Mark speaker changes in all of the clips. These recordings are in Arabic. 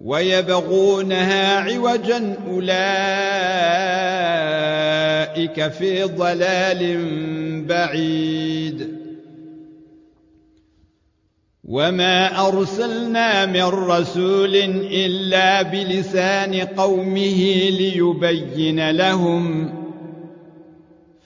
Speaker 1: ويبغونها عوجا أولئك في ضلال بعيد. وما أرسلنا من رسول إلا بلسان قومه ليبين لهم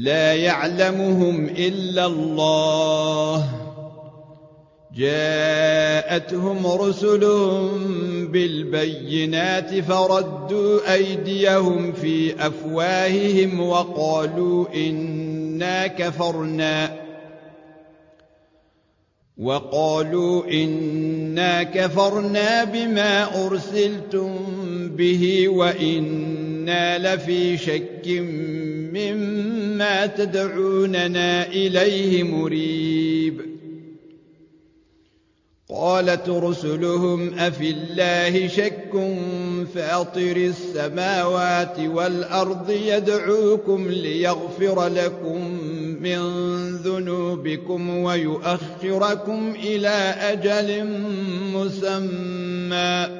Speaker 1: لا يعلمهم إلا الله. جاءتهم رسل بالبينات فردوا أيديهم في أفواههم وقالوا إنا كفرنا. وقالوا إنا كفرنا بما أرسلتم به وإنا لفي شك مما تدعوننا إليه مريب. قالت رسلهم أفي الله شك فاطر السماوات والأرض يدعوكم ليغفر لكم من ذنوبكم ويؤخركم إلى أجل مسمى.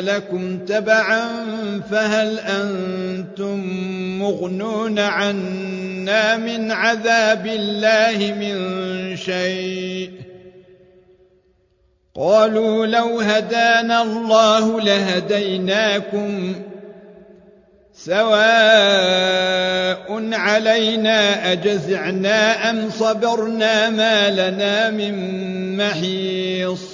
Speaker 1: لكم تبعا فهل أنتم مغنون عنا من عذاب الله من شيء قالوا لو هدانا الله لهديناكم سواء علينا أجزعنا أم صبرنا ما لنا من محيص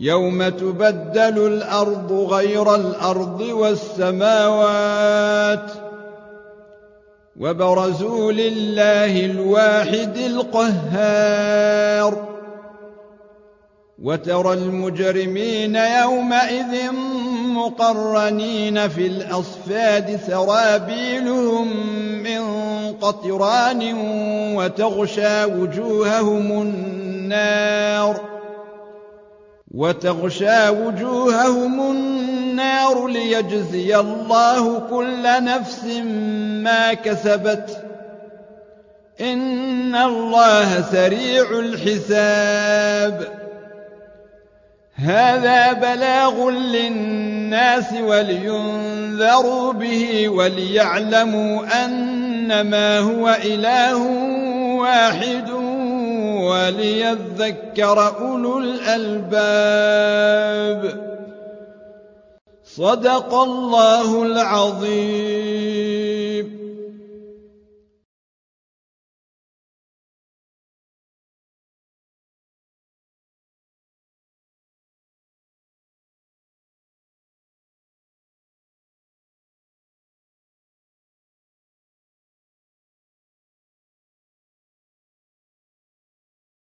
Speaker 1: يوم تبدل الأرض غير الأرض والسماوات وبرزوا لله الواحد القهار وترى المجرمين يومئذ مقرنين في الأصفاد سرابيلهم من قطران وتغشى وجوههم النار وتغشى وجوههم النار ليجزي الله كل نفس ما كسبت. إن الله سريع الحساب. هذا بلاغ للناس ولينذروا به وليعلموا أنما هو إله واحد. وليذكر أولو الألباب. صدق الله العظيم.